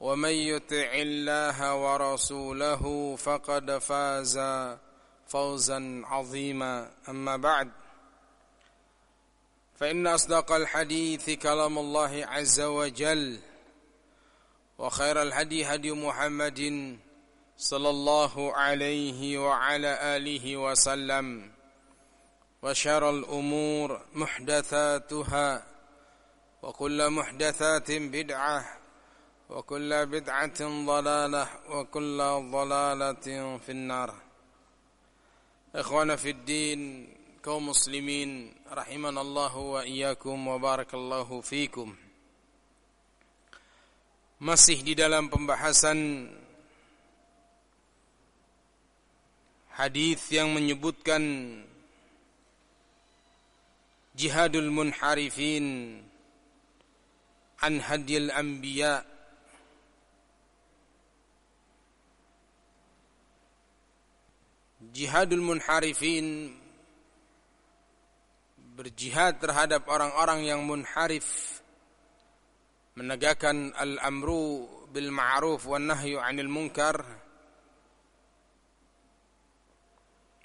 ومن يطع الله ورسوله فقد فاز فوزا عظيما. أما بعد فإن أصدق الحديث كلام الله عز وجل وخير الهدي هدي محمد صلى الله عليه وعلى آله وسلم وشر الأمور محدثاتها وكل محدثات بدعة وكل بدعة ضلالة وكل ضلالة في النار إخوانا في الدين kaum muslimin rahimanallahu wa iyyakum wa barakallahu fikum masih di dalam pembahasan hadis yang menyebutkan jihadul munharifin an hadil anbiya' jihadul munharifin. Berjihad terhadap orang-orang yang munharif. Menegakkan al-amru bil ma'ruf wan nahyu 'anil munkar.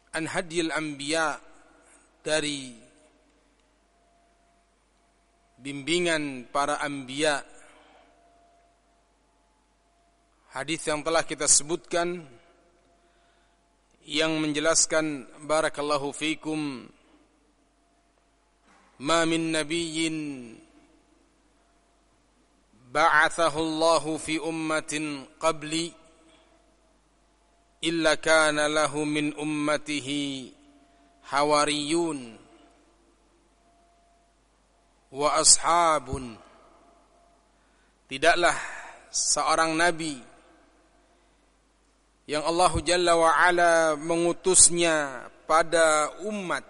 An hadil anbiya dari bimbingan para anbiya. Hadis yang telah kita sebutkan yang menjelaskan barakallahu fikum ma min nabiyyin ba'athahu Allah fi ummatin qabli illa kana lahu min ummatihi hawariyun wa ashabun. Tidaklah seorang nabi yang Allah Jalla wa Ala mengutusnya pada umat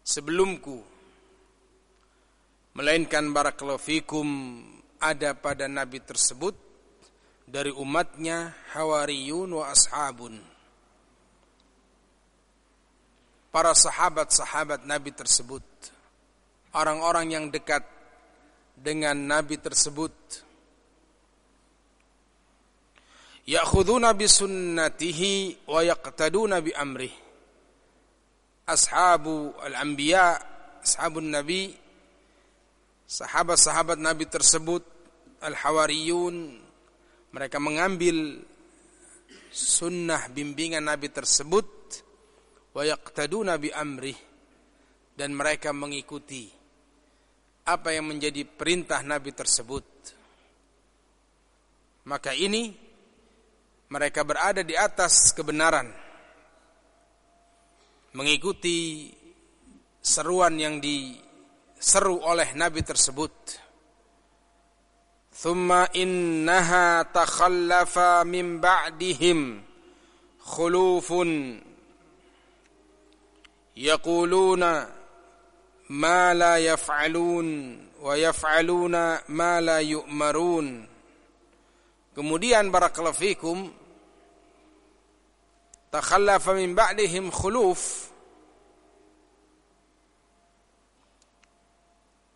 sebelumku. Melainkan barakallahu fikum ada pada nabi tersebut dari umatnya hawariyun wa ashabun. Para sahabat-sahabat nabi tersebut. Orang-orang yang dekat dengan nabi tersebut ya'khuduna bi sunnatihi wa yaqtaduna bi amrih. Ashabu al-anbiya ashabun nabi sahabat-sahabat nabi tersebut al-hawariyun mereka mengambil sunnah bimbingan nabi tersebut wa yaqtaduna bi amrih dan mereka mengikuti apa yang menjadi perintah nabi tersebut. Maka ini mereka berada di atas kebenaran mengikuti seruan yang diseru oleh nabi tersebut ثم إنها تخلف من بعدهم خلوف يقولون ما لا يفعلون ويفعلون ما لا يؤمرون Kemudian barakallahu fikum takhallafa min ba'dihim khuluf.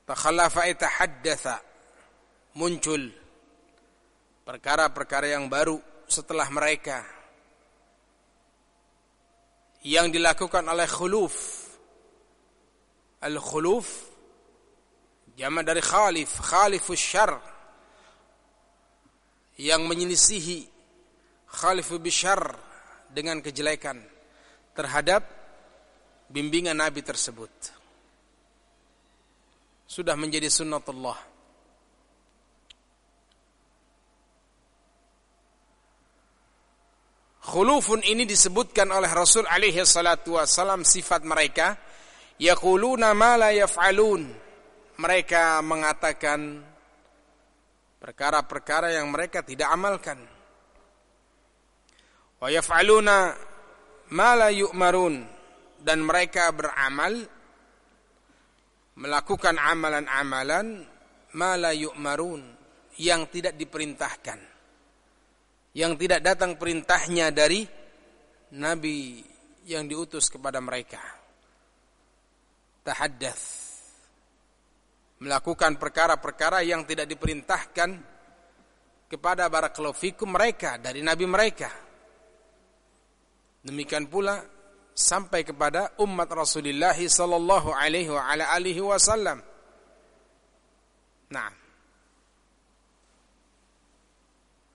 Takhallafa itahaddatha. Muncul perkara-perkara yang baru setelah mereka. Yang dilakukan oleh khuluf. Al-khuluf jama dari khalif khalifus syar. Yang menyelisihi khalifu bisyar dengan kejelekan terhadap bimbingan Nabi tersebut sudah menjadi sunnatullah Khulufun ini disebutkan oleh Rasul alaihi salatu wasalam sifat mereka yaquluna ma la yaf'alun. Mereka mengatakan perkara-perkara yang mereka tidak amalkan. Wa yaf'aluna ma la yu'marun dan mereka beramal melakukan amalan-amalan ma la yu'marun yang tidak diperintahkan yang tidak datang perintahnya dari nabi yang diutus kepada mereka. Tahaddath melakukan perkara-perkara yang tidak diperintahkan kepada barakallahu fikum mereka dari nabi mereka. Demikian pula sampai kepada umat Rasulullah sallallahu alaihi wa ala alihi wasallam. Nah,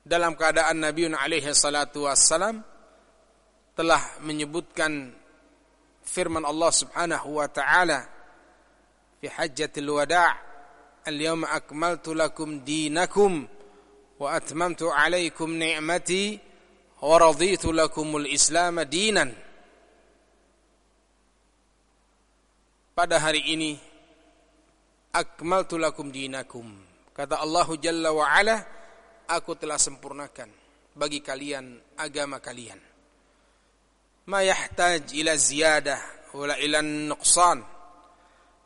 dalam keadaan Nabi alaihi salatu wassalam telah menyebutkan firman Allah Subhanahu wa taala fi hajjatil wada' al-yawma akmaltu lakum dinakum wa atmamtu alaikum ni'mati wa raditu lakumul islam dinan pada hari ini akmaltu lakum dinakum kata Allah jalla wa ala aku telah sempurnakan bagi kalian agama kalian. Ma yahtaj ila ziyadah wala ila nuqsan.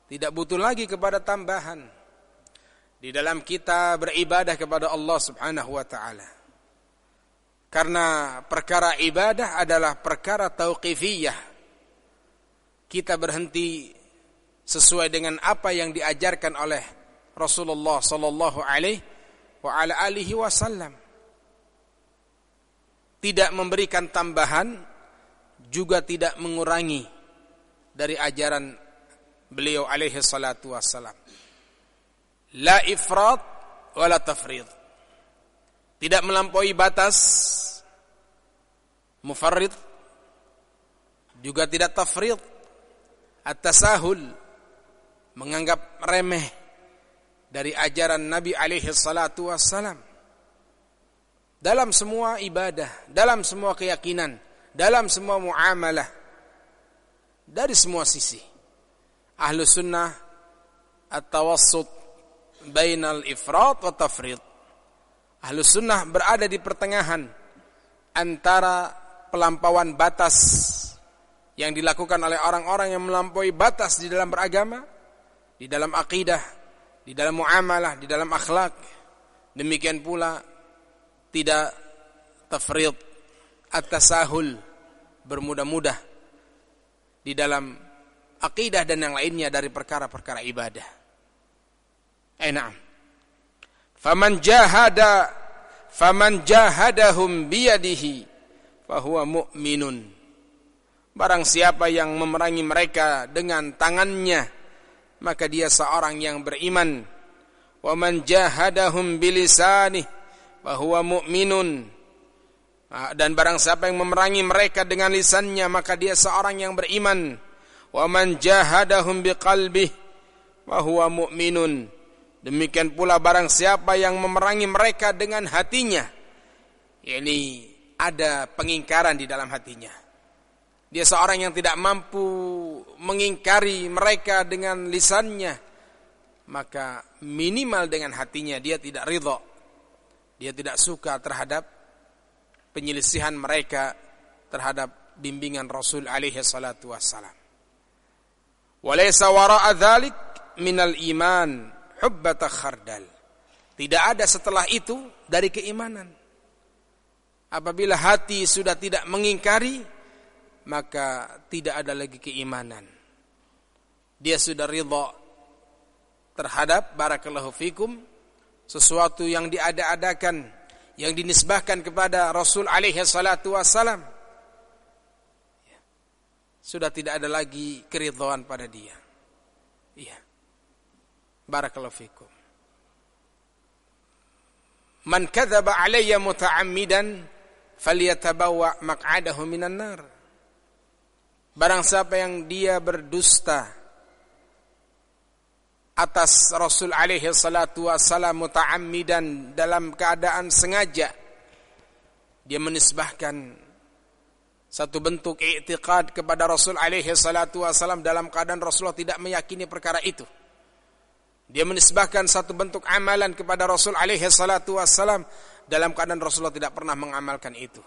Tidak butuh lagi kepada tambahan di dalam kita beribadah kepada Allah Subhanahu wa taala. Karena perkara ibadah adalah perkara tauqifiyah. Kita berhenti sesuai dengan apa yang diajarkan oleh Rasulullah sallallahu alaihi wa ala alihi wasallam. Tidak memberikan tambahan juga tidak mengurangi dari ajaran beliau alaihi salatu wassalam. La ifrat wa la tafrid. Tidak melampaui batas mufarrid juga tidak tafrid at-tasahul menganggap remeh dari ajaran Nabi alaihi salatu wassalam. Dalam semua ibadah, dalam semua keyakinan, dalam semua muamalah, dari semua sisi. Ahlu sunnah at-tawassut bainal ifrat wa tafrid. Ahlu sunnah berada di pertengahan antara pelampauan batas yang dilakukan oleh orang-orang yang melampaui batas di dalam beragama, di dalam akidah, di dalam muamalah, di dalam akhlak. Demikian pula tidak tafrid at-tasahul bermudah-mudah di dalam akidah dan yang lainnya dari perkara-perkara ibadah. Eh na'am. Faman jahada faman jahadahum biyadihi fahuwa mu'minun. Barang siapa yang memerangi mereka dengan tangannya maka dia seorang yang beriman. Wa man jahadahum bilisanih bahwa mu'minun. Ah, dan barang siapa yang memerangi mereka dengan lisannya maka dia seorang yang beriman. Wa man jahadahum biqalbih bahwa mu'minun demikian pula barang siapa yang memerangi mereka dengan hatinya ini ada pengingkaran di dalam hatinya dia seorang yang tidak mampu mengingkari mereka dengan lisannya. Maka minimal dengan hatinya dia tidak ridho Dia tidak suka terhadap penyelisihan mereka terhadap bimbingan Rasul alaihi salatu wassalam. Walaysa wara'a dzalik minal iman hubbata khardal. Tidak ada setelah itu dari keimanan. Apabila hati sudah tidak mengingkari, maka tidak ada lagi keimanan. Dia sudah ridha terhadap barakallahu fikum sesuatu yang diada-adakan yang dinisbahkan kepada Rasul alaihi salatu wassalam sudah tidak ada lagi keridhaan pada dia. Iya. Barakallahu fikum. Man kadzaba alayya muta'ammidan falyatabawa maq'adahu minan nar. Barang siapa yang dia berdusta atas Rasul alaihi salatu wassalam muta'ammidan dalam keadaan sengaja dia menisbahkan satu bentuk i'tiqad kepada Rasul alaihi salatu wassalam dalam keadaan Rasulullah tidak meyakini perkara itu. Dia menisbahkan satu bentuk amalan kepada Rasul alaihi salatu wassalam dalam keadaan Rasulullah tidak pernah mengamalkan itu.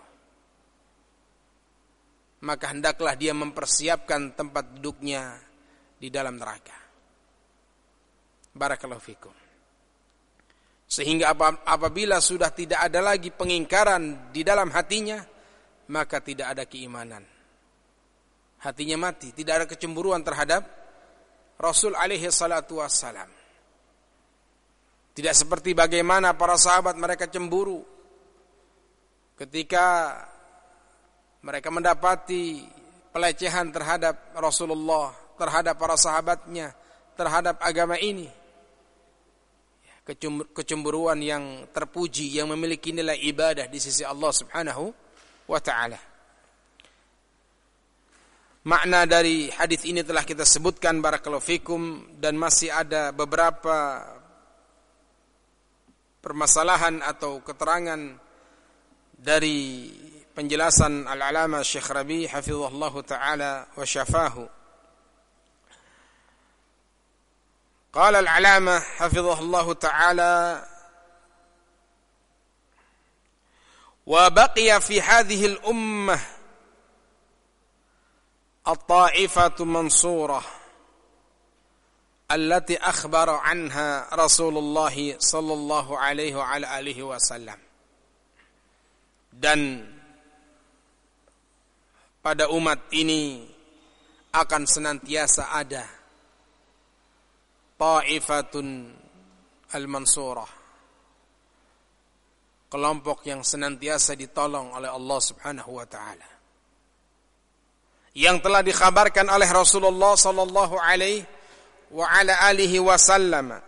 Maka hendaklah dia mempersiapkan tempat duduknya di dalam neraka. Barakallahu fikum. Sehingga apabila sudah tidak ada lagi pengingkaran di dalam hatinya, maka tidak ada keimanan. Hatinya mati, tidak ada kecemburuan terhadap Rasul alaihi salatu wassalam. Tidak seperti bagaimana para sahabat mereka cemburu ketika mereka mendapati pelecehan terhadap Rasulullah, terhadap para sahabatnya, terhadap agama ini kecemburuan yang terpuji yang memiliki nilai ibadah di sisi Allah Subhanahu wa taala. Makna dari hadis ini telah kita sebutkan barakallahu fikum dan masih ada beberapa permasalahan atau keterangan dari penjelasan Al-Alama Syekh Rabi hafizahullah taala wa syafahu قال العلامة حفظه الله تعالى وبقي في هذه الأمة الطائفة منصورة allati akhbara anha Rasulullah sallallahu alaihi wa alihi wasallam. Dan pada umat ini akan senantiasa ada taifatun al-mansurah. Kelompok yang senantiasa ditolong oleh Allah Subhanahu wa taala. Yang telah dikhabarkan oleh Rasulullah sallallahu alaihi وعلى آله وسلم.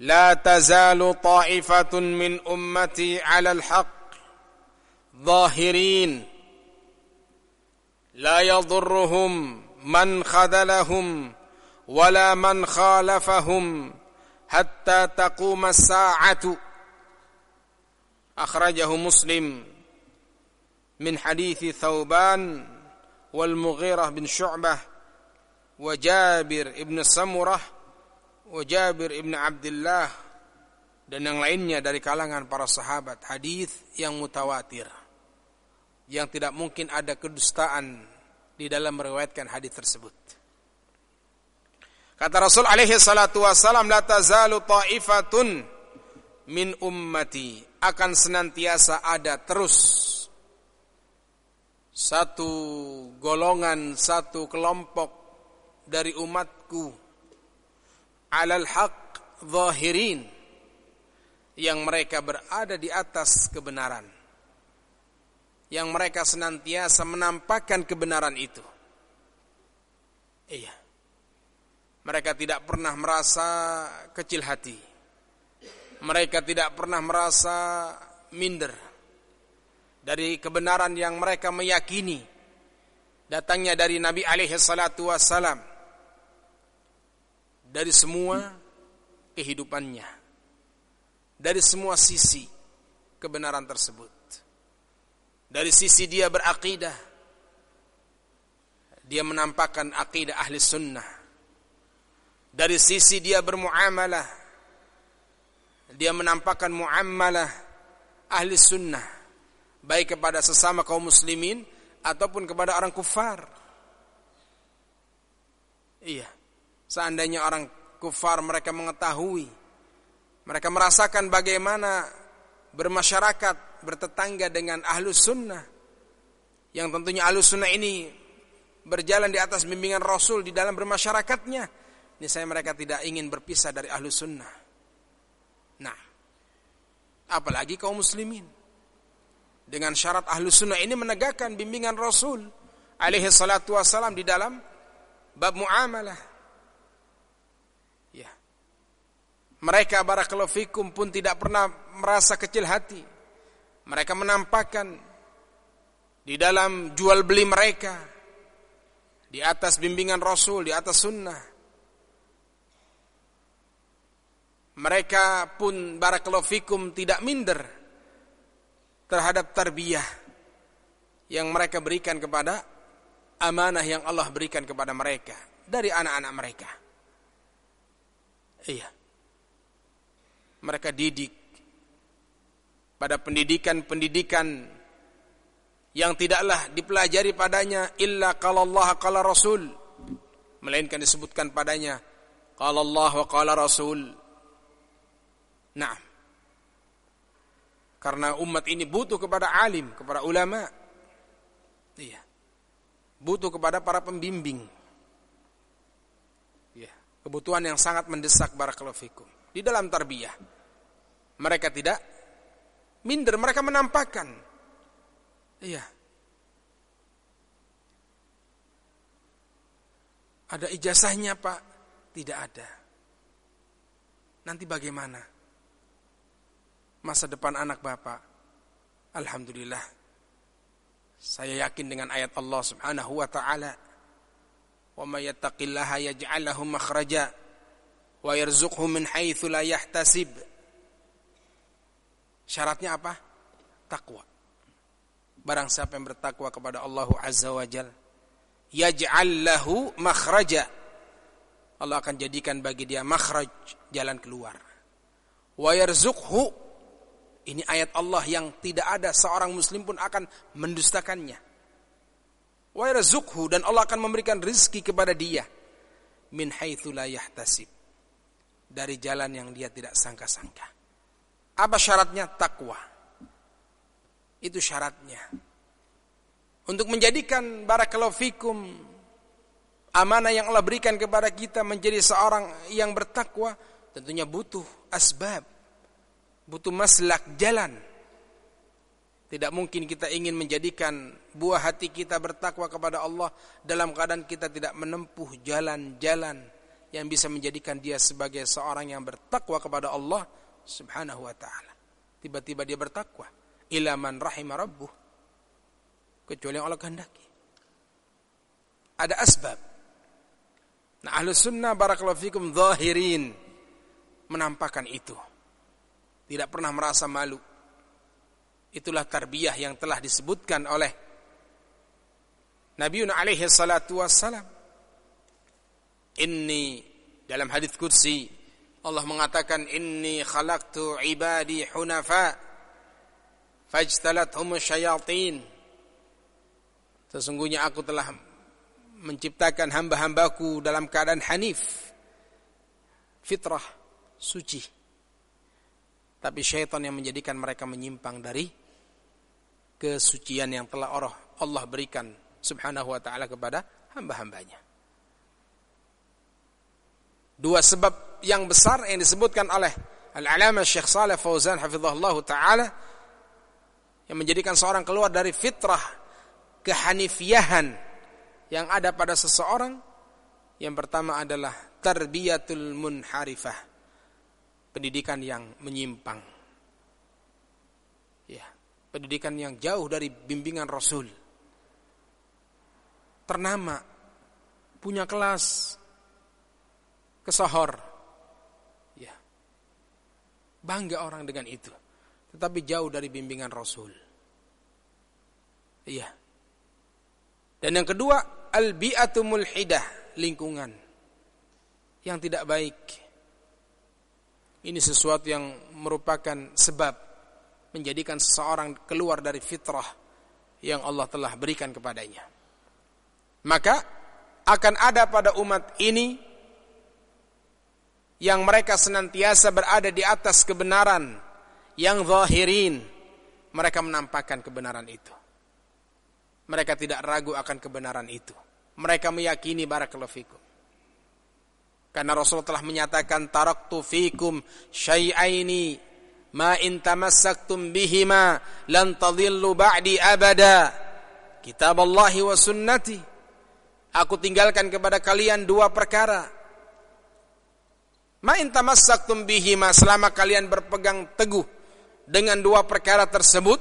لا تزال طائفة من أمتي على الحق ظاهرين. لا يضرهم من خذلهم ولا من خالفهم حتى تقوم الساعة. أخرجه مسلم من حديث ثوبان والمغيرة بن شعبة وجابر بن سمرة وجابر بن عبد الله dan yang lainnya dari kalangan para sahabat hadis yang mutawatir yang tidak mungkin ada kedustaan di dalam meriwayatkan hadis tersebut Kata Rasul alaihi salatu wassalam, La tazalu ta'ifatun min ummati. Akan senantiasa ada terus satu golongan, satu kelompok dari umatku. Alal haq zahirin. Yang mereka berada di atas kebenaran. Yang mereka senantiasa menampakkan kebenaran itu. Iya. Mereka tidak pernah merasa kecil hati. Mereka tidak pernah merasa minder. Dari kebenaran yang mereka meyakini. Datangnya dari Nabi alaihi salatu wassalam dari semua kehidupannya dari semua sisi kebenaran tersebut dari sisi dia berakidah dia menampakkan akidah ahli sunnah dari sisi dia bermuamalah dia menampakkan muamalah ahli sunnah baik kepada sesama kaum muslimin ataupun kepada orang kufar. Iya. Seandainya orang kufar mereka mengetahui mereka merasakan bagaimana bermasyarakat bertetangga dengan ahlus sunnah yang tentunya ahlus sunnah ini berjalan di atas bimbingan Rasul di dalam bermasyarakatnya ini saya mereka tidak ingin berpisah dari ahlus sunnah. Nah apalagi kaum muslimin. Dengan syarat ahlus sunnah ini menegakkan bimbingan Rasul alaihi salatu di dalam bab muamalah Mereka barakallahu fikum pun tidak pernah merasa kecil hati. Mereka menampakkan di dalam jual beli mereka di atas bimbingan Rasul, di atas sunnah. Mereka pun barakallahu fikum tidak minder terhadap tarbiyah yang mereka berikan kepada amanah yang Allah berikan kepada mereka dari anak-anak mereka. Iya mereka didik pada pendidikan-pendidikan yang tidaklah dipelajari padanya illa qala Allah qala Rasul melainkan disebutkan padanya qala Allah wa qala Rasul. Nah, karena umat ini butuh kepada alim, kepada ulama. Iya. Butuh kepada para pembimbing. Iya, kebutuhan yang sangat mendesak barakallahu fikum di dalam tarbiyah. Mereka tidak minder, mereka menampakkan. Iya. Ada ijazahnya Pak? Tidak ada. Nanti bagaimana? Masa depan anak Bapak? Alhamdulillah. Saya yakin dengan ayat Allah Subhanahu wa taala. Wa may yattaqillaha yaj'al lahu makhraja wa yarzuqhu min haitsu la yahtasib. Syaratnya apa? Takwa. Barang siapa yang bertakwa kepada Allah Azza wa Jal, yaj'al lahu makhraja. Allah akan jadikan bagi dia makhraj, jalan keluar. Wa yarzuqhu ini ayat Allah yang tidak ada seorang muslim pun akan mendustakannya. Wa yarzuqhu dan Allah akan memberikan rizki kepada dia min haitsu la yahtasib dari jalan yang dia tidak sangka-sangka. Apa syaratnya? Takwa. Itu syaratnya. Untuk menjadikan barakallahu fikum amanah yang Allah berikan kepada kita menjadi seorang yang bertakwa tentunya butuh asbab. Butuh maslak jalan. Tidak mungkin kita ingin menjadikan buah hati kita bertakwa kepada Allah dalam keadaan kita tidak menempuh jalan-jalan yang bisa menjadikan dia sebagai seorang yang bertakwa kepada Allah Subhanahu wa taala. Tiba-tiba dia bertakwa ila man rahima rabbuh kecuali yang Allah kehendaki. Ada asbab. Nah, ahlu sunnah barakallahu fikum zahirin menampakkan itu. Tidak pernah merasa malu. Itulah tarbiyah yang telah disebutkan oleh Nabi alaihi salatu wassalam Inni dalam hadis kursi Allah mengatakan inni khalaqtu ibadi hunafa fajtalathum syayatin. Sesungguhnya aku telah menciptakan hamba-hambaku dalam keadaan hanif fitrah suci. Tapi syaitan yang menjadikan mereka menyimpang dari kesucian yang telah Allah berikan subhanahu wa ta'ala kepada hamba-hambanya dua sebab yang besar yang disebutkan oleh Al-Alamah Syekh Saleh Fauzan hafizahullah taala yang menjadikan seorang keluar dari fitrah kehanifiyahan yang ada pada seseorang yang pertama adalah tarbiyatul munharifah pendidikan yang menyimpang. Ya pendidikan yang jauh dari bimbingan Rasul. Ternama punya kelas kesohor. Ya. Bangga orang dengan itu. Tetapi jauh dari bimbingan Rasul. Iya. Dan yang kedua, al-bi'atu mulhidah, lingkungan yang tidak baik. Ini sesuatu yang merupakan sebab menjadikan seseorang keluar dari fitrah yang Allah telah berikan kepadanya. Maka akan ada pada umat ini yang mereka senantiasa berada di atas kebenaran yang zahirin. Mereka menampakkan kebenaran itu. Mereka tidak ragu akan kebenaran itu. Mereka meyakini barakallahu fikum. Karena Rasulullah telah menyatakan taraktu fikum syai'aini ma in tamassaktum bihima lan tadhillu ba'di abada kitab Allah wa sunnati. Aku tinggalkan kepada kalian dua perkara Ma in tamassaktum bihima selama kalian berpegang teguh dengan dua perkara tersebut,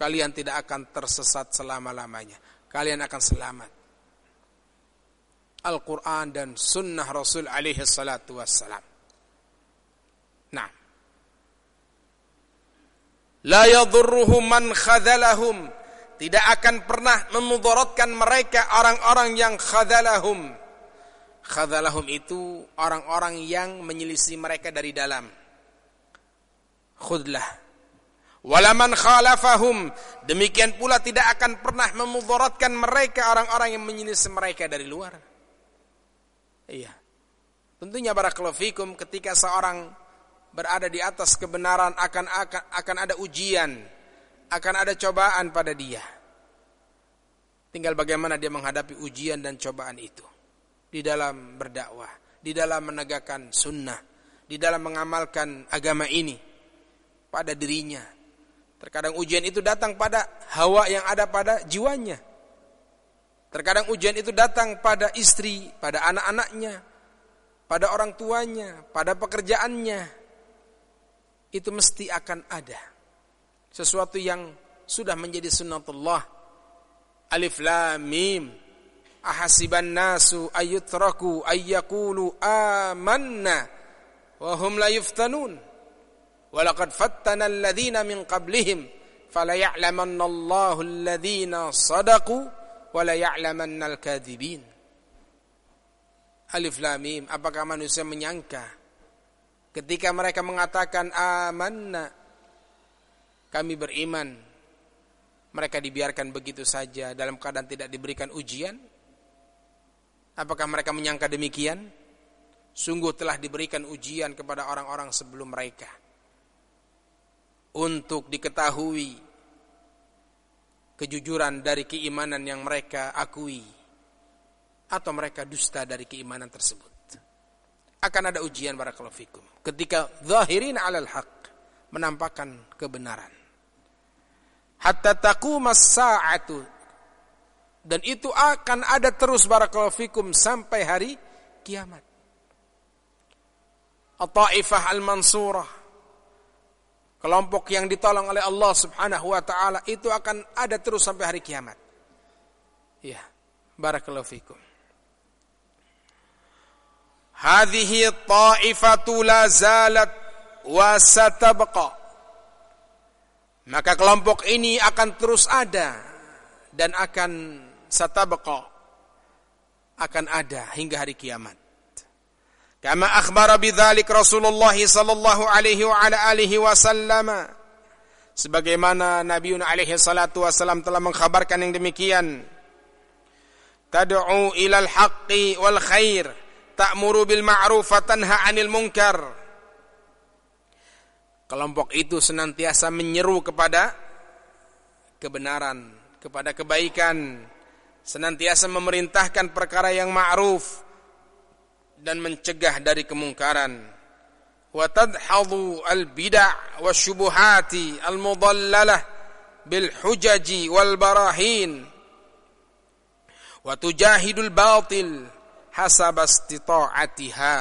kalian tidak akan tersesat selama-lamanya. Kalian akan selamat. Al-Quran dan sunnah Rasul alaihi salatu wassalam. Nah. La yadurruhum man khadalahum. Tidak akan pernah memudaratkan mereka orang-orang yang khadalahum khadalahum itu orang-orang yang menyelisih mereka dari dalam. Khudlah. Walaman khalafahum. Demikian pula tidak akan pernah memudaratkan mereka orang-orang yang menyelisih mereka dari luar. Iya. Tentunya barakallahu fikum ketika seorang berada di atas kebenaran akan akan akan ada ujian, akan ada cobaan pada dia. Tinggal bagaimana dia menghadapi ujian dan cobaan itu di dalam berdakwah, di dalam menegakkan sunnah, di dalam mengamalkan agama ini pada dirinya. Terkadang ujian itu datang pada hawa yang ada pada jiwanya. Terkadang ujian itu datang pada istri, pada anak-anaknya, pada orang tuanya, pada pekerjaannya. Itu mesti akan ada. Sesuatu yang sudah menjadi sunnatullah. Alif lam mim ahasiban nasu ayutraku ayyakulu amanna wa hum la yuftanun. Walaqad fattana alladhina min qablihim fala ya'lamanna Allahu alladhina sadaqu wa la ya'lamanna al-kadhibin. Alif Lam Mim apakah manusia menyangka ketika mereka mengatakan amanna kami beriman mereka dibiarkan begitu saja dalam keadaan tidak diberikan ujian Apakah mereka menyangka demikian? Sungguh telah diberikan ujian kepada orang-orang sebelum mereka. Untuk diketahui kejujuran dari keimanan yang mereka akui. Atau mereka dusta dari keimanan tersebut. Akan ada ujian barakallahu fikum. Ketika zahirin alal haq. Menampakkan kebenaran. Hatta taqumas sa'atu dan itu akan ada terus barakallahu fikum sampai hari kiamat. At-Taifah al-Mansurah. Kelompok yang ditolong oleh Allah Subhanahu wa taala itu akan ada terus sampai hari kiamat. Ya, barakallahu fikum. Hadhihi ta'ifatu la zalat wa satabqa. Maka kelompok ini akan terus ada dan akan satabqa akan ada hingga hari kiamat. Kama akhbara bidzalik Rasulullah sallallahu alaihi wa ala alihi wasallam sebagaimana Nabi alaihi salatu wasallam telah mengkhabarkan yang demikian. Tad'u ilal haqqi wal khair, ta'muru bil ma'ruf wa tanha 'anil munkar. Kelompok itu senantiasa menyeru kepada kebenaran, kepada kebaikan, senantiasa memerintahkan perkara yang ma'ruf dan mencegah dari kemungkaran. Wa tadhadu al bid'ah wasyubuhati al mudallalah bil hujaji wal barahin. Wa tujahidul batil hasab istita'atiha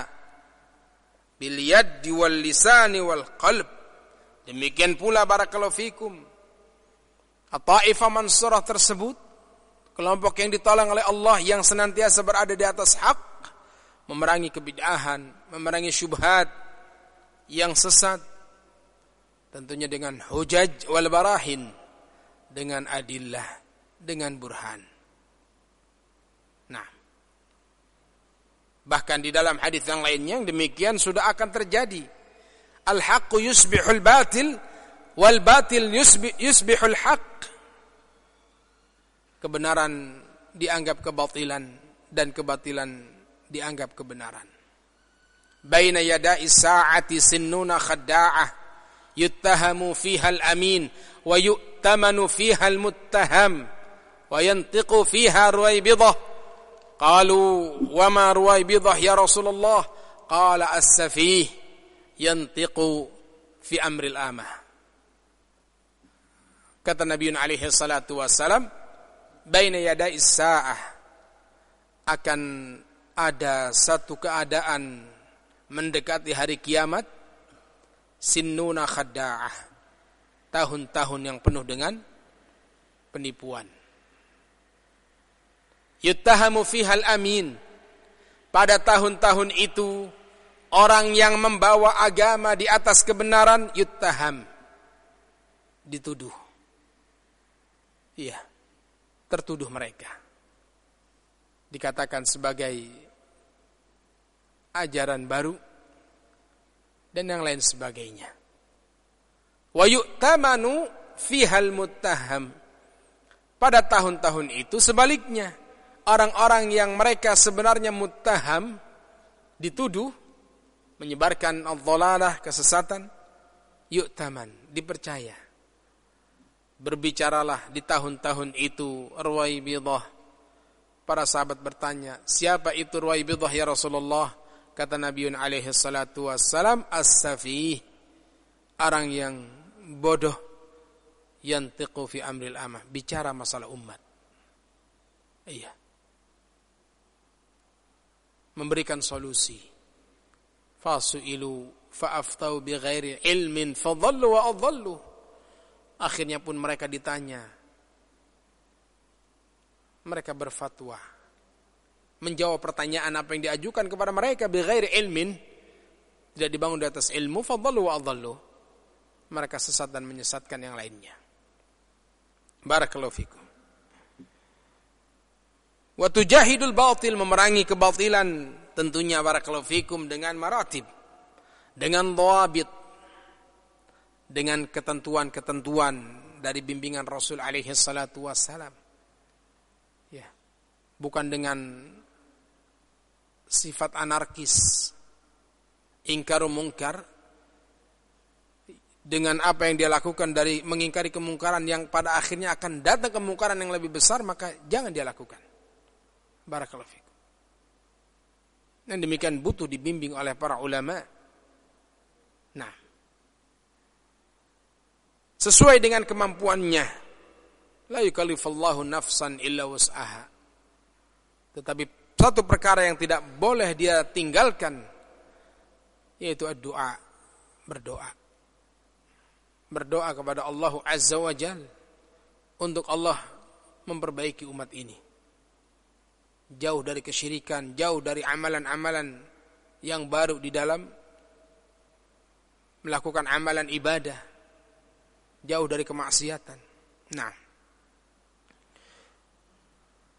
bil yaddi wal lisani wal qalb. Demikian pula barakallahu fikum at-taifah mansurah tersebut kelompok yang ditolong oleh Allah yang senantiasa berada di atas hak memerangi kebid'ahan, memerangi syubhat yang sesat tentunya dengan hujaj wal barahin dengan adillah dengan burhan. Nah, bahkan di dalam hadis yang lainnya yang demikian sudah akan terjadi. Al-haqqu yusbihul batil wal batil yusbihul haqq. Kebenaran dianggap kebatilan dan kebatilan dianggap kebenaran. Baina yada'i sa'ati sinnuna khadda'ah yuttahamu fiha al-amin wa yu'tamanu fiha al-muttaham wa yantiqu fiha ruwaybidah qalu wa ma ruwaybidah ya Rasulullah? Qala as-safih yantiqu fi amril amah. Kata Nabi alaihi salatu wassalam baina yadai sa'ah akan ada satu keadaan mendekati hari kiamat sinnuna khadda'ah tahun-tahun yang penuh dengan penipuan. Yuttahamu fihal amin. Pada tahun-tahun itu orang yang membawa agama di atas kebenaran yuttaham dituduh. Iya tertuduh mereka dikatakan sebagai ajaran baru dan yang lain sebagainya. Wa yu'tamanu fihal muttaham. Pada tahun-tahun itu sebaliknya, orang-orang yang mereka sebenarnya muttaham dituduh menyebarkan al kesesatan, yu'taman, dipercaya. Berbicaralah di tahun-tahun itu Ruwaibidah. Para sahabat bertanya, siapa itu Ruwaibidah ya Rasulullah? Kata Nabi alaihi salatu wassalam, as-safih. Orang yang bodoh yang fi amril amah. Bicara masalah umat. Iya. Memberikan solusi. Fasu'ilu fa'aftau bi ghairi ilmin fadhallu wa adhallu. Akhirnya pun mereka ditanya. Mereka berfatwa. Menjawab pertanyaan apa yang diajukan kepada mereka bighairi ilmin. Tidak dibangun di atas ilmu fadhalu wa adhallu mereka sesat dan menyesatkan yang lainnya. Barakallahu fikum. Wa tujahidul batil memerangi kebatilan. Tentunya barakallahu fikum dengan maratib. Dengan dhawabit dengan ketentuan-ketentuan dari bimbingan Rasul alaihi salatu wassalam ya bukan dengan sifat anarkis, ingkar mungkar, dengan apa yang dia lakukan dari mengingkari kemungkaran yang pada akhirnya akan datang kemungkaran yang lebih besar, maka jangan dia lakukan. Barakallahu fikum. Dan demikian butuh dibimbing oleh para ulama. Nah, sesuai dengan kemampuannya. La yukallifallahu nafsan illa wus'aha. Tetapi satu perkara yang tidak boleh dia tinggalkan yaitu doa berdoa berdoa kepada Allah Azza wa Jal untuk Allah memperbaiki umat ini jauh dari kesyirikan jauh dari amalan-amalan yang baru di dalam melakukan amalan ibadah jauh dari kemaksiatan nah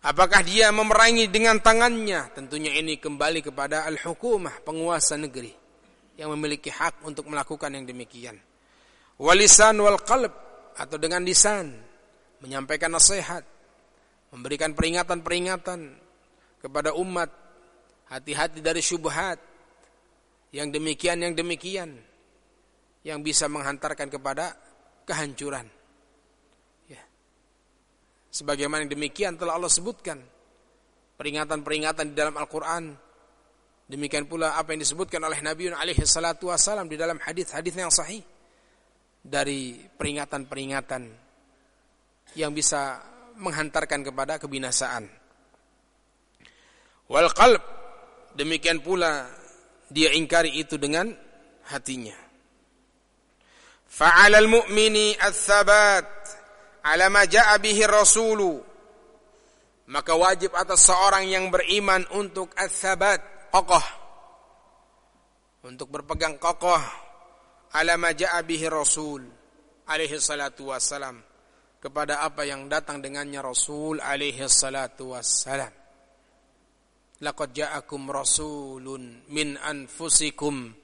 Apakah dia memerangi dengan tangannya? Tentunya ini kembali kepada al-hukumah, penguasa negeri yang memiliki hak untuk melakukan yang demikian. Walisan wal qalb atau dengan lisan menyampaikan nasihat, memberikan peringatan-peringatan kepada umat, hati-hati dari syubhat yang demikian yang demikian yang bisa menghantarkan kepada kehancuran. Sebagaimana demikian telah Allah sebutkan peringatan-peringatan di dalam Al-Quran. Demikian pula apa yang disebutkan oleh Nabi alaihi salatu wasalam di dalam hadis-hadis yang sahih dari peringatan-peringatan yang bisa menghantarkan kepada kebinasaan. Wal qalb demikian pula dia ingkari itu dengan hatinya. Fa'alal mu'mini ats-tsabat ala ma ja'a bihi rasulu maka wajib atas seorang yang beriman untuk as-sabat kokoh. Untuk berpegang kokoh ala ma ja'a bihi rasul alaihi salatu wassalam kepada apa yang datang dengannya rasul alaihi salatu wassalam laqad ja'akum rasulun min anfusikum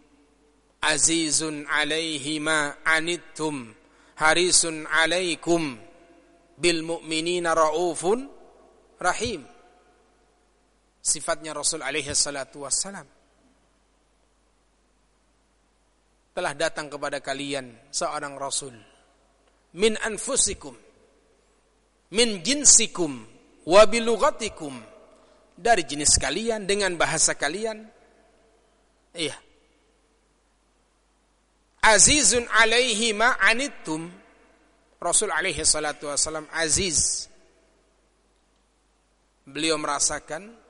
azizun alaihi ma anittum harisun alaikum bil mu'minina raufun rahim. Sifatnya Rasul alaihi salatu wassalam. Telah datang kepada kalian seorang rasul. Min anfusikum min jinsikum wa bilugatikum dari jenis kalian dengan bahasa kalian. Iya azizun alaihi ma anittum Rasul alaihi salatu wasalam aziz beliau merasakan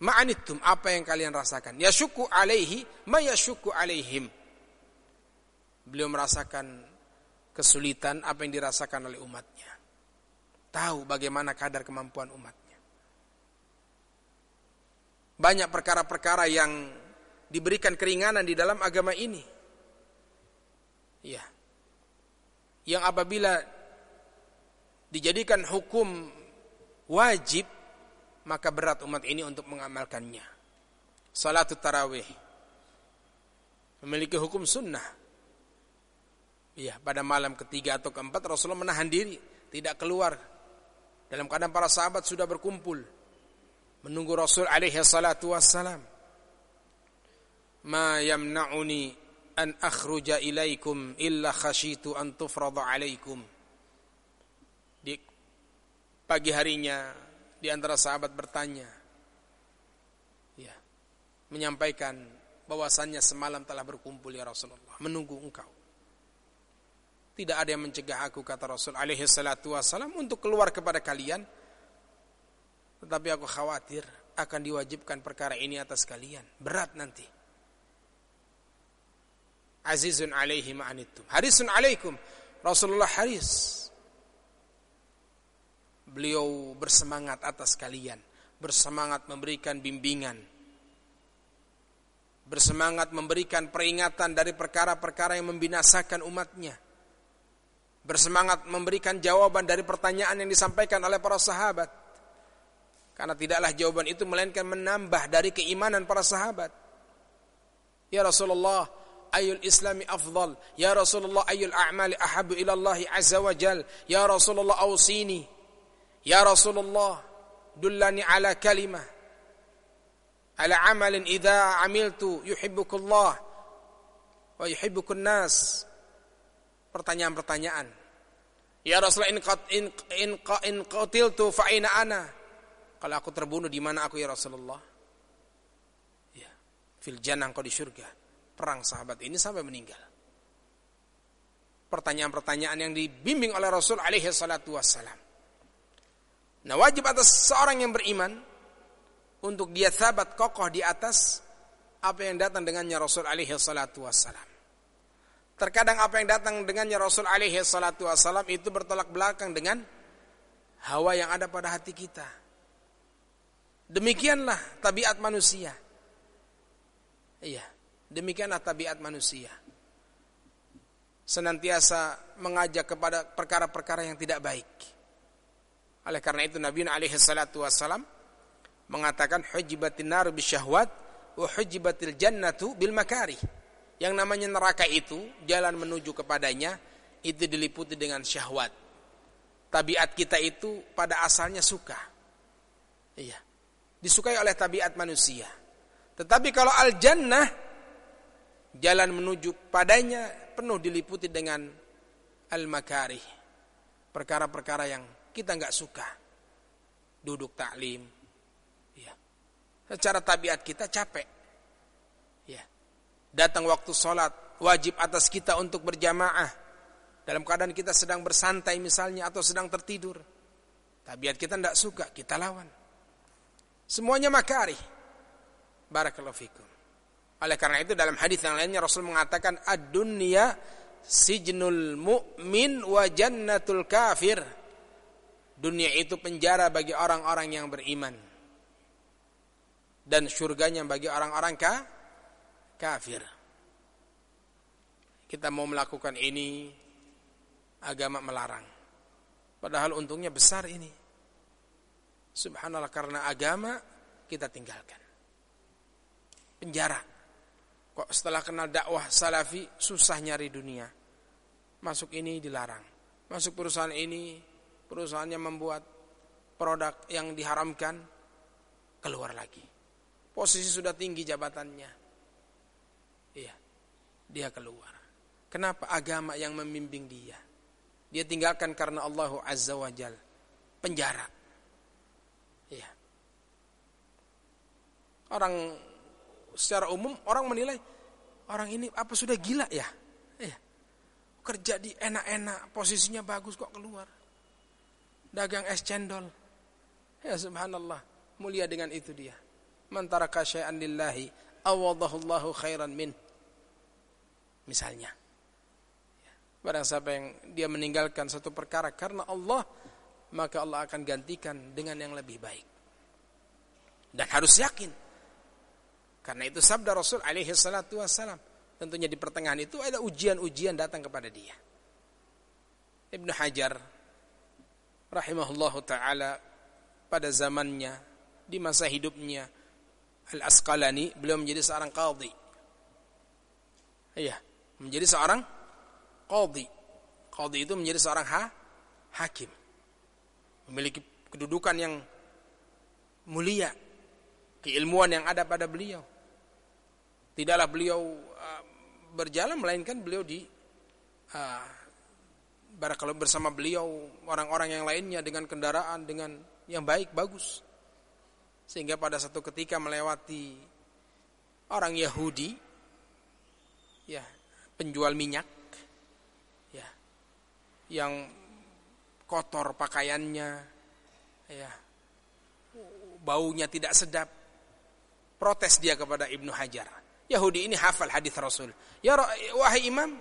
Ma'anittum apa yang kalian rasakan. Ya syuku alaihi ma syuku alaihim. Beliau merasakan kesulitan apa yang dirasakan oleh umatnya. Tahu bagaimana kadar kemampuan umatnya. Banyak perkara-perkara yang diberikan keringanan di dalam agama ini. Ya. Yang apabila dijadikan hukum wajib maka berat umat ini untuk mengamalkannya. Salatul tarawih memiliki hukum sunnah. Iya, pada malam ketiga atau keempat Rasulullah menahan diri, tidak keluar. Dalam keadaan para sahabat sudah berkumpul menunggu Rasul alaihi salatu wassalam. Ma yamna'uni an akhruja ilaikum illa khashitu an tufrada alaikum. Di pagi harinya di antara sahabat bertanya ya menyampaikan bahwasannya semalam telah berkumpul ya Rasulullah menunggu engkau. Tidak ada yang mencegah aku kata Rasul alaihi salatu wasalam untuk keluar kepada kalian. Tetapi aku khawatir akan diwajibkan perkara ini atas kalian. Berat nanti azizun alaihi ma'anittum harisun alaikum. Rasulullah haris. Beliau bersemangat atas kalian, bersemangat memberikan bimbingan, bersemangat memberikan peringatan dari perkara-perkara yang membinasakan umatnya, bersemangat memberikan jawaban dari pertanyaan yang disampaikan oleh para sahabat. Karena tidaklah jawaban itu melainkan menambah dari keimanan para sahabat. Ya Rasulullah, ayul islami afdal. Ya Rasulullah, ayul a'mali ahabu ilallahi azza wa jal. Ya Rasulullah, awsini. Ya Rasulullah, dullani ala kalimah. Ala amalin idza amiltu yuhibbukullah wa yuhibbukun nas. Pertanyaan-pertanyaan. Ya Rasulullah in in in, in qatiltu fa aina ana? Kalau aku terbunuh di mana aku ya Rasulullah? Ya, fil jannah kau di surga. Perang sahabat ini sampai meninggal. Pertanyaan-pertanyaan yang dibimbing oleh Rasul alaihi salatu wassalam. Nah wajib atas seorang yang beriman untuk dia sahabat kokoh di atas apa yang datang dengannya Rasul alaihi salatu wassalam. Terkadang apa yang datang dengannya Rasul alaihi salatu wassalam itu bertolak belakang dengan hawa yang ada pada hati kita. Demikianlah tabiat manusia. Iya, demikianlah tabiat manusia. Senantiasa mengajak kepada perkara-perkara yang tidak baik oleh karena itu Nabi alaihi salatu wassalam mengatakan hujibatin nar bisyahwat wa hujibatil jannatu bil makari. Yang namanya neraka itu jalan menuju kepadanya itu diliputi dengan syahwat. Tabiat kita itu pada asalnya suka. Iya. Disukai oleh tabiat manusia. Tetapi kalau al jannah jalan menuju padanya penuh diliputi dengan al makari. Perkara-perkara yang kita nggak suka. Duduk taklim. Ya secara tabiat kita capek. Ya datang waktu sholat wajib atas kita untuk berjamaah. Dalam keadaan kita sedang bersantai misalnya atau sedang tertidur. Tabiat kita tidak suka kita lawan. Semuanya makari barakallahu fikum oleh karena itu dalam hadis yang lainnya Rasul mengatakan ad-dunya sijnul mu'min wa jannatul kafir Dunia itu penjara bagi orang-orang yang beriman. Dan surganya bagi orang-orang ka, kafir. Kita mau melakukan ini, agama melarang. Padahal untungnya besar ini. Subhanallah karena agama kita tinggalkan. Penjara. Setelah kenal dakwah salafi susah nyari dunia. Masuk ini dilarang. Masuk perusahaan ini, perusahaannya membuat produk yang diharamkan, keluar lagi. Posisi sudah tinggi jabatannya. Iya, dia keluar. Kenapa agama yang membimbing dia? Dia tinggalkan karena Allah Azza wa Jal. Penjara. Iya. Orang secara umum orang menilai orang ini apa sudah gila ya? Iya. Kerja di enak-enak, posisinya bagus kok keluar. Dagang es cendol. Ya subhanallah, mulia dengan itu dia. Mantara kasyai'an lillahi awadahullahu khairan min. Misalnya. Barang siapa yang dia meninggalkan satu perkara karena Allah, maka Allah akan gantikan dengan yang lebih baik. Dan harus yakin. Karena itu sabda Rasul alaihi salatu wassalam. Tentunya di pertengahan itu ada ujian-ujian datang kepada dia. Ibnu Hajar rahimahullah taala pada zamannya di masa hidupnya Al-Asqalani beliau menjadi seorang qadhi. Iya, menjadi seorang qadhi. Qadhi itu menjadi seorang ha, hakim. Memiliki kedudukan yang mulia, keilmuan yang ada pada beliau. Tidaklah beliau uh, berjalan melainkan beliau di uh, kalau bersama beliau orang-orang yang lainnya dengan kendaraan dengan yang baik bagus. Sehingga pada satu ketika melewati orang Yahudi ya, penjual minyak yang kotor pakaiannya, ya, baunya tidak sedap. Protes dia kepada Ibnu Hajar. Yahudi ini hafal hadis Rasul. Ya wahai imam,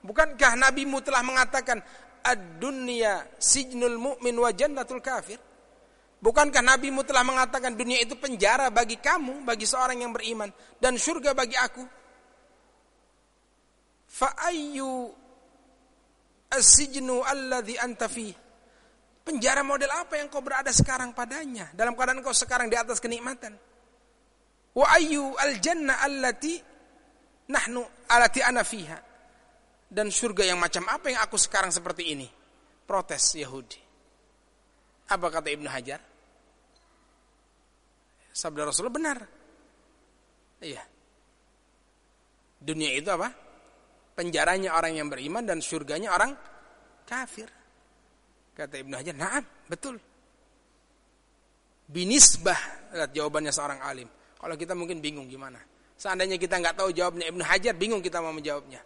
bukankah nabimu telah mengatakan ad-dunya sijnul mu'min wa jannatul kafir? Bukankah nabimu telah mengatakan dunia itu penjara bagi kamu, bagi seorang yang beriman dan surga bagi aku? Fa ayyu as-sijnu alladhi anta fi. Penjara model apa yang kau berada sekarang padanya? Dalam keadaan kau sekarang di atas kenikmatan. Wa ayyu al-jannah allati nahnu alati ana fiha. Dan surga yang macam apa yang aku sekarang seperti ini? Protes Yahudi. Apa kata Ibnu Hajar? Sabda Rasulullah benar. Iya. Dunia itu apa? penjaranya orang yang beriman dan surganya orang kafir. Kata Ibnu Hajar, "Na'am, betul." Binisbah, lihat jawabannya seorang alim. Kalau kita mungkin bingung gimana. Seandainya kita nggak tahu jawabnya Ibnu Hajar, bingung kita mau menjawabnya.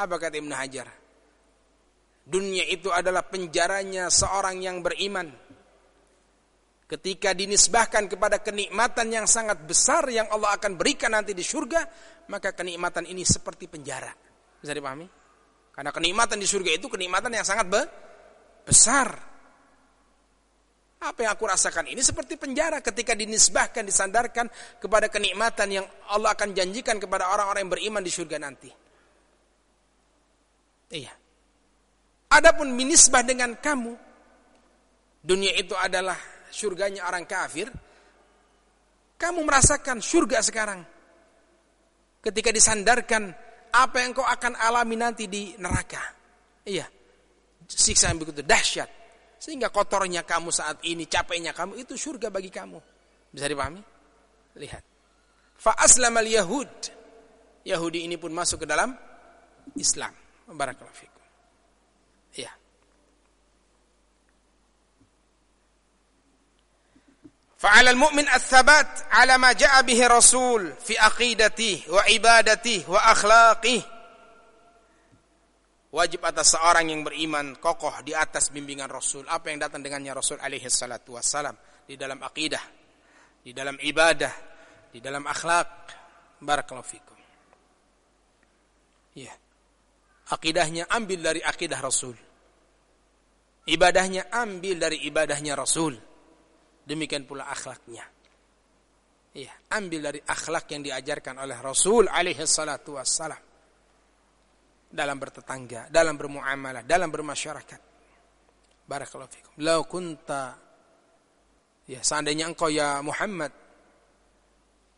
Apa kata Ibnu Hajar? Dunia itu adalah penjaranya seorang yang beriman. Ketika dinisbahkan kepada kenikmatan yang sangat besar yang Allah akan berikan nanti di surga, maka kenikmatan ini seperti penjara. Bisa dipahami? Karena kenikmatan di surga itu kenikmatan yang sangat be besar. Apa yang aku rasakan ini seperti penjara ketika dinisbahkan, disandarkan kepada kenikmatan yang Allah akan janjikan kepada orang-orang yang beriman di surga nanti. Iya. Adapun minisbah dengan kamu, dunia itu adalah surganya orang kafir, kamu merasakan surga sekarang ketika disandarkan apa yang kau akan alami nanti di neraka. Iya. Siksa yang begitu dahsyat. Sehingga kotornya kamu saat ini, capeknya kamu itu surga bagi kamu. Bisa dipahami? Lihat. Fa aslamal yahud. Yahudi ini pun masuk ke dalam Islam. Barakallahu fikum. Iya. فعلى المؤمن الثبات على ما جاء به رسول في عقيدته وعبادته واخلاقه wajib atas seorang yang beriman kokoh di atas bimbingan Rasul. Apa yang datang dengannya Rasul alaihi salatu wassalam? Di dalam akidah di dalam ibadah di dalam akhlak. Barakallahu fikum. Ya. Akidahnya ambil dari akidah Rasul. Ibadahnya ambil dari ibadahnya Rasul. Demikian pula akhlaknya. Iya, ambil dari akhlak yang diajarkan oleh Rasul alaihi salatu wassalam. Dalam bertetangga, dalam bermuamalah, dalam bermasyarakat. Barakallahu fikum. Lau kunta ya seandainya engkau ya Muhammad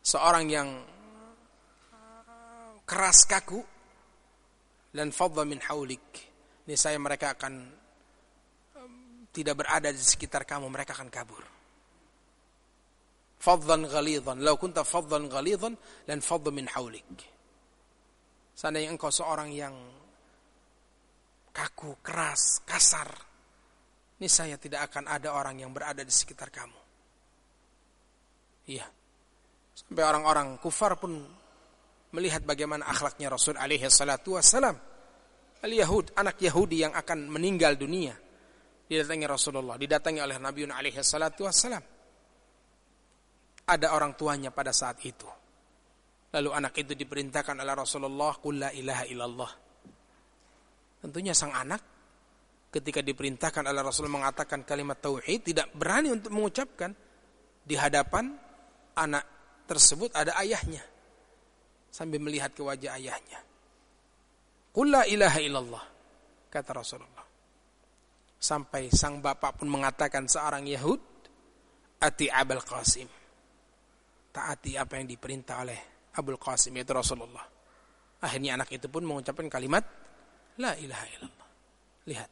seorang yang keras kaku dan fadha min haulik. Ini saya mereka akan tidak berada di sekitar kamu, mereka akan kabur. Fadhan ghalidhan. Lau kunta fadhan ghalidhan dan fadha min haulik. Seandainya engkau seorang yang kaku, keras, kasar, ini saya tidak akan ada orang yang berada di sekitar kamu. Iya. Sampai orang-orang kufar pun melihat bagaimana akhlaknya Rasul alaihi salatu wassalam. Al-Yahud, anak Yahudi yang akan meninggal dunia. Didatangi Rasulullah, didatangi oleh Nabi alaihi salatu wassalam ada orang tuanya pada saat itu. Lalu anak itu diperintahkan oleh Rasulullah, "Qul la ilaha illallah." Tentunya sang anak ketika diperintahkan oleh Rasul mengatakan kalimat tauhid tidak berani untuk mengucapkan di hadapan anak tersebut ada ayahnya sambil melihat ke wajah ayahnya. "Qul la ilaha illallah," kata Rasulullah. Sampai sang bapak pun mengatakan seorang Yahud, "Ati Abul Qasim." taati apa yang diperintah oleh Abul Qasim yaitu Rasulullah. Akhirnya anak itu pun mengucapkan kalimat la ilaha illallah. Lihat.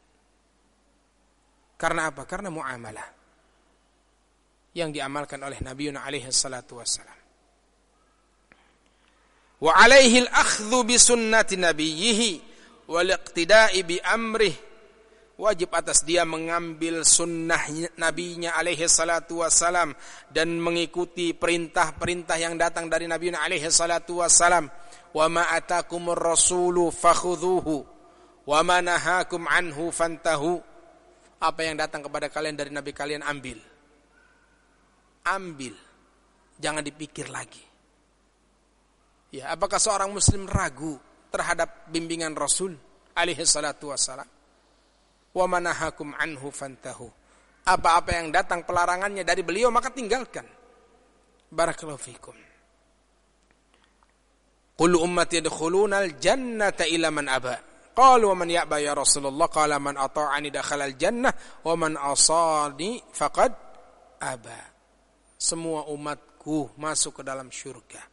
Karena apa? Karena muamalah yang diamalkan oleh Nabi alaihi salatu wassalam. Wa alaihi al-akhdhu bi sunnati nabiyhi wal iqtida'i bi amrihi wajib atas dia mengambil sunnah nabinya alaihi salatu wassalam dan mengikuti perintah-perintah yang datang dari nabi alaihi salatu wassalam. Wa ma atakumur rasulu fakhudhuhu wa ma nahakum anhu fantahu. Apa yang datang kepada kalian dari nabi kalian ambil. Ambil. Jangan dipikir lagi. Ya apakah seorang muslim ragu terhadap bimbingan rasul alaihi salatu wassalam wa manahakum anhu fantahu. Apa-apa yang datang pelarangannya dari beliau maka tinggalkan. Barakallahu fikum. Qul ummati yadkhuluna al-jannata ila man aba. Qalu wa man ya'ba ya Rasulullah qala man ata'ani dakhala al-jannah wa man asani faqad aba. Semua umatku masuk ke dalam syurga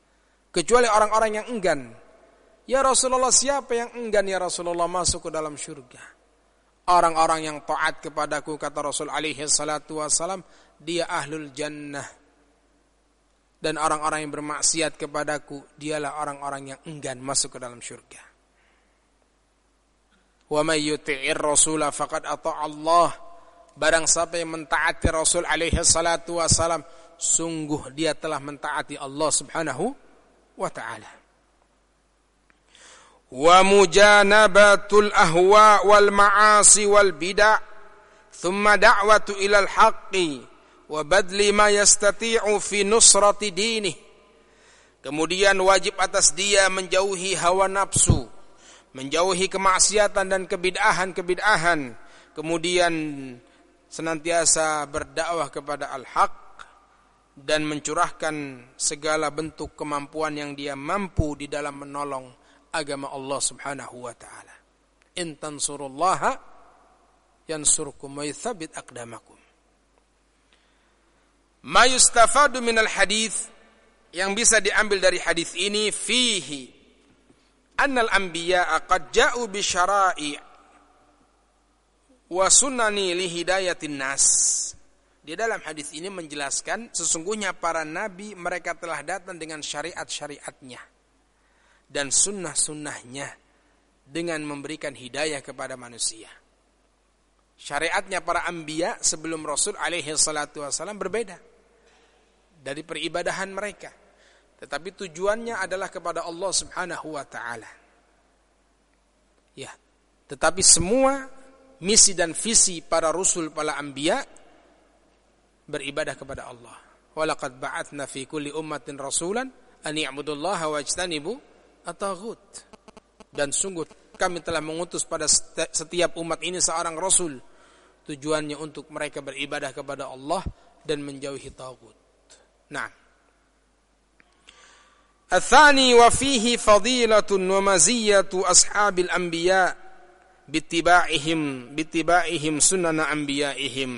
kecuali orang-orang yang enggan. Ya Rasulullah siapa yang enggan ya Rasulullah masuk ke dalam syurga? Orang-orang yang taat kepadaku kata Rasul alaihi salatu wasalam dia ahlul jannah. Dan orang-orang yang bermaksiat kepadaku dialah orang-orang yang enggan masuk ke dalam syurga. Wa may yuti'ir rasula faqad Allah. Barang siapa yang mentaati Rasul alaihi salatu wasalam sungguh dia telah mentaati Allah Subhanahu wa taala wa mujanabatul ahwa wal ma'asi wal bid'ah thumma da'watu ilal haqqi wa badli ma yastati'u fi nusrati dinih. Kemudian wajib atas dia menjauhi hawa nafsu menjauhi kemaksiatan dan kebid'ahan-kebid'ahan. Kemudian senantiasa berdakwah kepada al-haq dan mencurahkan segala bentuk kemampuan yang dia mampu di dalam menolong agama Allah Subhanahu wa taala. In tansurullaha yansurkum wa yuthabbit aqdamakum. Ma yustafadu minal hadis yang bisa diambil dari hadis ini fihi annal anbiya qad ja'u bi syara'i wa sunani li hidayatin nas. Di dalam hadis ini menjelaskan sesungguhnya para nabi mereka telah datang dengan syariat-syariatnya dan sunnah-sunnahnya dengan memberikan hidayah kepada manusia. Syariatnya para anbiya sebelum Rasul alaihi salatu wasallam berbeda dari peribadahan mereka. Tetapi tujuannya adalah kepada Allah Subhanahu wa taala. Ya. Tetapi semua misi dan visi para rasul para anbiya beribadah kepada Allah. Walaqad ba'atsna fi kulli ummatin rasulan an ya'budullaha wajtanibu at-taghut. Dan sungguh kami telah mengutus pada setiap umat ini seorang rasul tujuannya untuk mereka beribadah kepada Allah dan menjauhi tagut. Nah. الثاني وفيه فضيلة ومزية أصحاب الأنبياء باتباعهم باتباعهم سنن أنبيائهم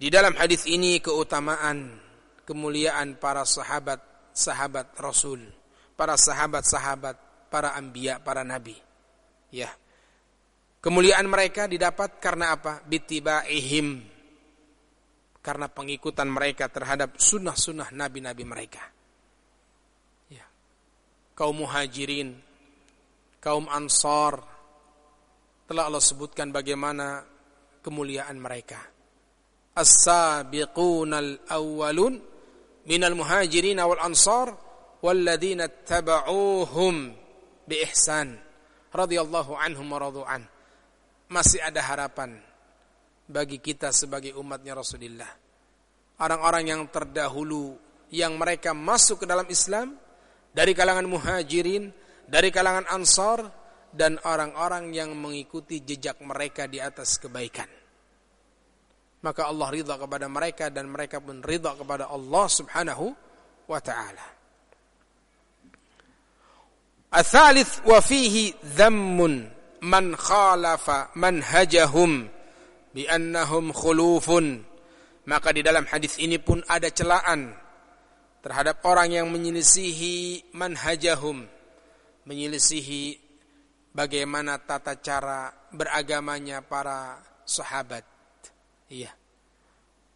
Di dalam hadis ini keutamaan kemuliaan para sahabat sahabat Rasul para sahabat-sahabat, para anbiya, para nabi. Ya. Kemuliaan mereka didapat karena apa? Bitiba'ihim. Karena pengikutan mereka terhadap sunnah-sunnah nabi-nabi mereka. Ya. Kaum muhajirin, kaum ansar, telah Allah sebutkan bagaimana kemuliaan mereka. As-sabiqunal awwalun minal muhajirin wal ansar walladzina taba'uhum bi ihsan radhiyallahu anhum wa an. Masih ada harapan bagi kita sebagai umatnya Rasulullah. Orang-orang yang terdahulu yang mereka masuk ke dalam Islam dari kalangan muhajirin, dari kalangan ansar dan orang-orang yang mengikuti jejak mereka di atas kebaikan. Maka Allah ridha kepada mereka dan mereka pun ridha kepada Allah Subhanahu wa taala. Athalith wa fihi dhammun man khalafa manhajahum bi annahum khulufun. Maka di dalam hadis ini pun ada celaan terhadap orang yang menyelisihi manhajahum, menyelisihi bagaimana tata cara beragamanya para sahabat. Iya.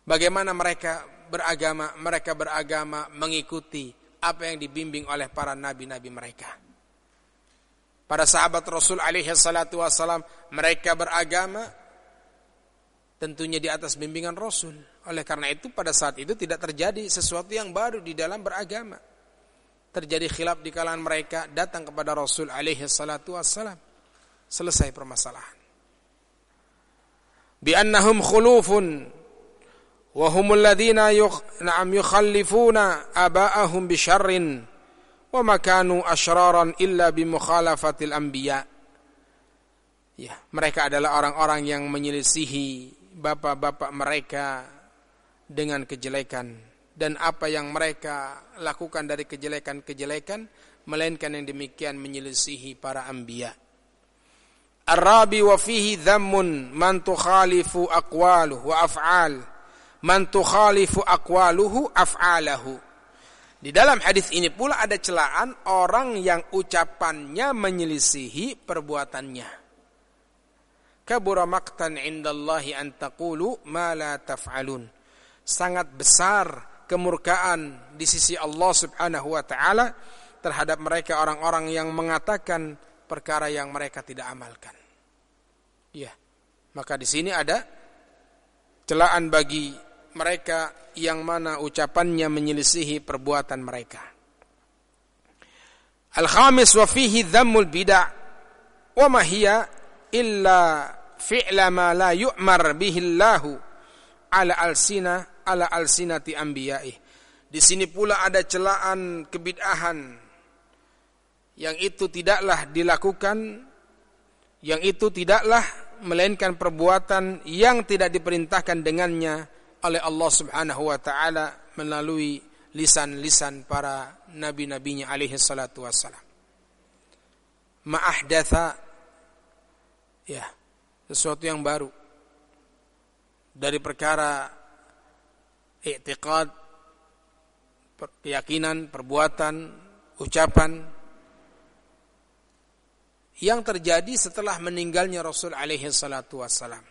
Bagaimana mereka beragama, mereka beragama mengikuti apa yang dibimbing oleh para nabi-nabi mereka. Para sahabat Rasul alaihi salatu wassalam mereka beragama tentunya di atas bimbingan Rasul. Oleh karena itu pada saat itu tidak terjadi sesuatu yang baru di dalam beragama. Terjadi khilaf di kalangan mereka datang kepada Rasul alaihi salatu wassalam. Selesai permasalahan. Bi annahum khulufun wa humul ladzina na'am yukhallifuna aba'ahum bi syarrin wa makanu asyraran illa bi mukhalafatil anbiya. Ya mereka adalah orang-orang yang menyelisihi bapak-bapak mereka dengan kejelekan. Dan apa yang mereka lakukan dari kejelekan-kejelekan melainkan yang demikian menyelisihi para anbiya. Arabi wa fihi dhammun man tukhalifu aqwaluhu wa af'al. Man tukhalifu aqwaluhu af'alahu di dalam hadis ini pula ada celaan orang yang ucapannya menyelisihi perbuatannya. Kabura maqtan indallahi an taqulu ma la taf'alun. Sangat besar kemurkaan di sisi Allah Subhanahu wa taala terhadap mereka orang-orang yang mengatakan perkara yang mereka tidak amalkan. Ya. Maka di sini ada celaan bagi mereka yang mana ucapannya menyelisihi perbuatan mereka. Al-khamis wa fihi dhammul bid'ah wa ma hiya illa fi'la ma la yu'mar bihi Allah ala alsina ala alsinati anbiya'i. Di sini pula ada celaan kebid'ahan yang itu tidaklah dilakukan yang itu tidaklah melainkan perbuatan yang tidak diperintahkan dengannya oleh Allah Subhanahu wa taala melalui lisan-lisan para nabi-nabinya alaihi salatu wassalam. Ma'ahdatha ya, sesuatu yang baru dari perkara i'tiqad keyakinan, perbuatan, ucapan yang terjadi setelah meninggalnya Rasul alaihi salatu wassalam.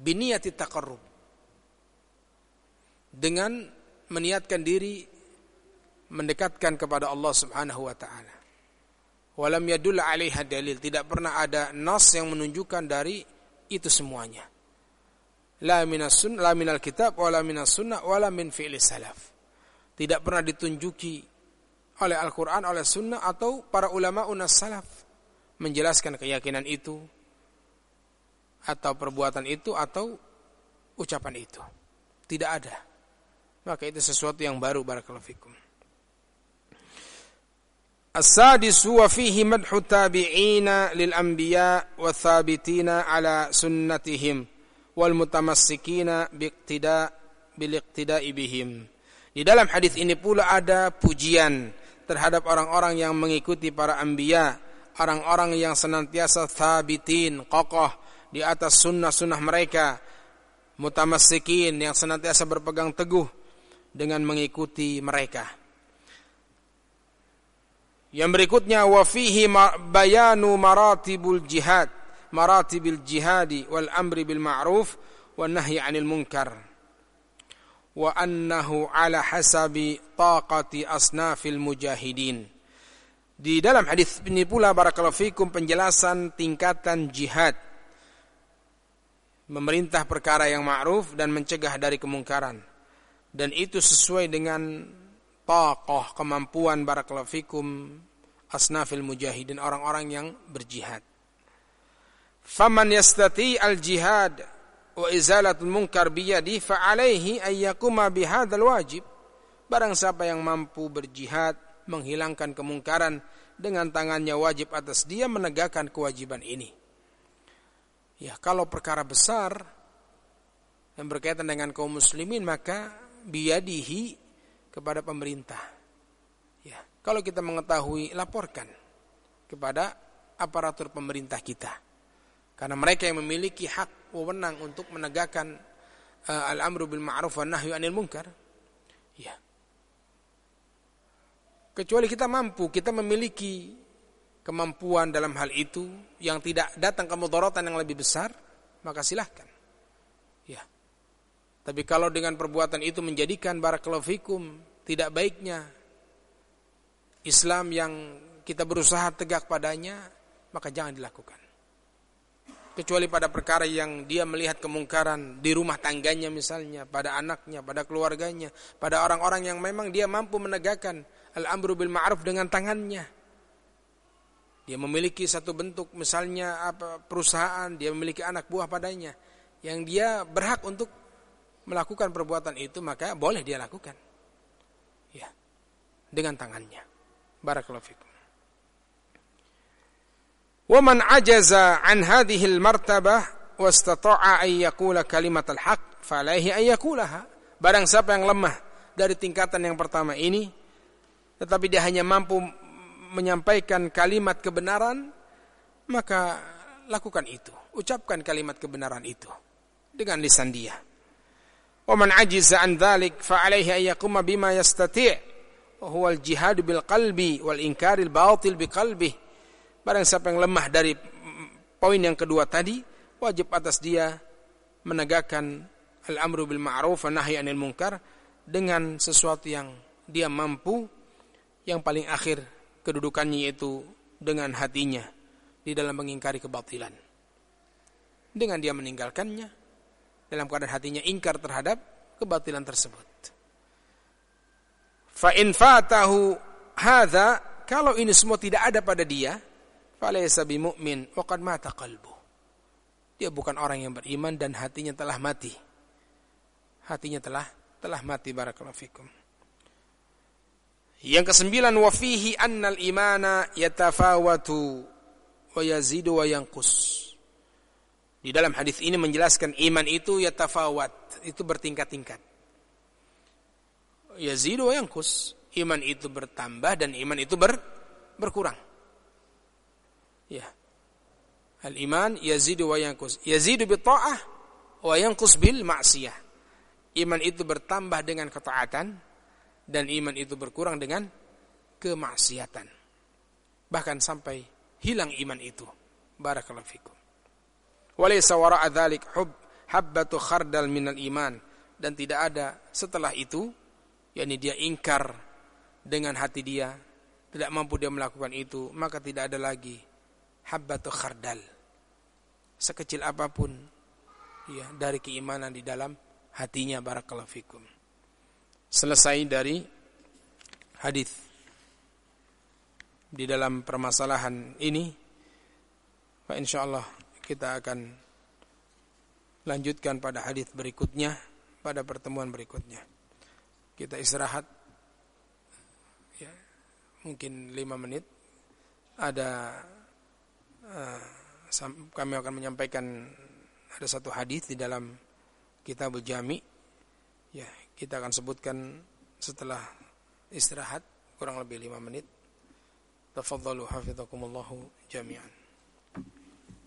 Biniyati taqarrub dengan meniatkan diri mendekatkan kepada Allah Subhanahu wa taala. Walam yadul 'alaiha dalil, tidak pernah ada nas yang menunjukkan dari itu semuanya. La minas sun, la minal kitab, wala minas sunnah, wala min fi'li salaf. Tidak pernah ditunjuki oleh Al-Quran, oleh sunnah, atau para ulama unas salaf menjelaskan keyakinan itu, atau perbuatan itu, atau ucapan itu. Tidak ada maka itu sesuatu yang baru barakallahu fikum. السادس هو فيه مدح التابعين للأنبياء والثابتين على سنتهم والمتمسكين باقتداء بالاقتداء بهم. Di dalam hadis ini pula ada pujian terhadap orang-orang yang mengikuti para anbiya, orang-orang yang senantiasa thabitin, kokoh di atas sunnah-sunnah mereka, mutamassikin yang senantiasa berpegang teguh dengan mengikuti mereka. Yang berikutnya wa fihi bayanu maratibul jihad, maratibil jihadi wal amri bil ma'ruf wan nahyi 'anil munkar. Wa annahu ala hasabi taqati asnafil mujahidin. Di dalam hadis ini pula barakallahu fikum penjelasan tingkatan jihad. Memerintah perkara yang ma'ruf dan mencegah dari kemungkaran. Dan itu sesuai dengan taqah kemampuan barakallahu fikum asnafil mujahidin orang-orang yang berjihad. Faman yastati al-jihad wa izalatul munkar biyadi fa alaihi ay yakuma bihadzal wajib. Barang siapa yang mampu berjihad menghilangkan kemungkaran dengan tangannya wajib atas dia menegakkan kewajiban ini. Ya, kalau perkara besar yang berkaitan dengan kaum muslimin maka biyadihi kepada pemerintah. Ya, kalau kita mengetahui laporkan kepada aparatur pemerintah kita. Karena mereka yang memiliki hak wewenang untuk menegakkan uh, al-amru bil ma'ruf wa nahyu anil munkar. Ya. Kecuali kita mampu, kita memiliki kemampuan dalam hal itu yang tidak datang ke mudaratan yang lebih besar, maka silahkan. Ya. Tapi kalau dengan perbuatan itu menjadikan barakallahu tidak baiknya Islam yang kita berusaha tegak padanya, maka jangan dilakukan. Kecuali pada perkara yang dia melihat kemungkaran di rumah tangganya misalnya, pada anaknya, pada keluarganya, pada orang-orang yang memang dia mampu menegakkan al-amru bil ma'ruf dengan tangannya. Dia memiliki satu bentuk misalnya apa perusahaan, dia memiliki anak buah padanya yang dia berhak untuk melakukan perbuatan itu maka boleh dia lakukan. Ya. Dengan tangannya. Barakallahu fikum. ومن عجز عن هذه المرتبة واستطاع أن يقول كلمة الحق فعليه أن يقولها barang siapa yang lemah dari tingkatan yang pertama ini tetapi dia hanya mampu menyampaikan kalimat kebenaran maka lakukan itu ucapkan kalimat kebenaran itu dengan lisan dia ومن عجز عن ذلك فعليه أن يقوم بما يستطيع وهو الجهاد بالقلب والإنكار الباطل بقلبه. Bil qalbi wal inkaril barang siapa yang lemah dari poin yang kedua tadi wajib atas dia menegakkan al-amru bil ma'ruf wa nahi anil munkar dengan sesuatu yang dia mampu. Yang paling akhir kedudukannya itu dengan hatinya di dalam mengingkari kebatilan. Dengan dia meninggalkannya dalam keadaan hatinya ingkar terhadap kebatilan tersebut. Fa in fatahu hadza kalau ini semua tidak ada pada dia, falaysa bimumin wa qad mata qalbu. Dia bukan orang yang beriman dan hatinya telah mati. Hatinya telah telah mati barakallahu fikum. Yang kesembilan wa fihi annal imana yatafawatu wa yazidu wa yanqus. Di dalam hadis ini menjelaskan iman itu ya tafawat, itu bertingkat-tingkat. Yazidu wa yankus. Iman itu bertambah dan iman itu ber, berkurang. Ya. Al-iman yazidu wa yankus. Yazidu bi ta'ah wa yankus bil ma'siyah. Iman itu bertambah dengan ketaatan dan iman itu berkurang dengan kemaksiatan. Bahkan sampai hilang iman itu. Barakallahu fikum. Walaysa wara'a dzalik hub habbatu khardal minal iman. Dan tidak ada setelah itu yakni dia ingkar dengan hati dia tidak mampu dia melakukan itu maka tidak ada lagi habbatu khardal. Sekecil apa pun ya dari keimanan di dalam hatinya barakallahu fikum. Selesai dari hadis. Di dalam permasalahan ini Pak insyaallah kita akan lanjutkan pada hadis berikutnya pada pertemuan berikutnya. Kita istirahat ya, mungkin lima menit. Ada uh, kami akan menyampaikan ada satu hadis di dalam kitab Jami. Ya, kita akan sebutkan setelah istirahat kurang lebih lima menit. Tafadhalu hafizakumullahu jami'an.